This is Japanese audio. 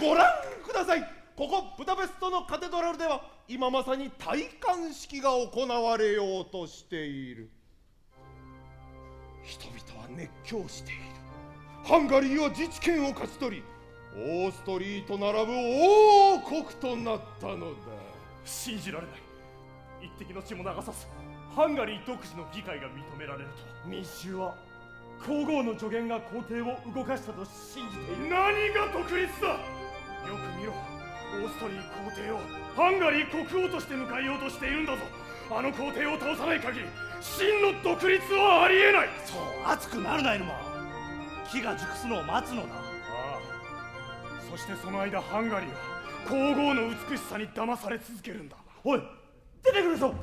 ご覧ください。ここブダペストのカテドラルでは今まさに戴冠式が行われようとしている。人々は熱狂している。ハンガリーは自治権を勝ち取りオーストリーと並ぶ王国となったのだ。信じられない。一滴の血も流さずハンガリー独自の議会が認められると。民衆は皇后の助言が皇帝を動かしたと信じている。何が独立だ？よく見ろ。オーストリー皇帝をハンガリー国王として迎えようとしているんだぞ。あの皇帝を倒さない限り真の独立はありえない。そう熱くなるないのも木が熟すのを待つのだ。ああ。そしてその間ハンガリーは皇后の美しさに騙され続けるんだ。おい出てくるぞ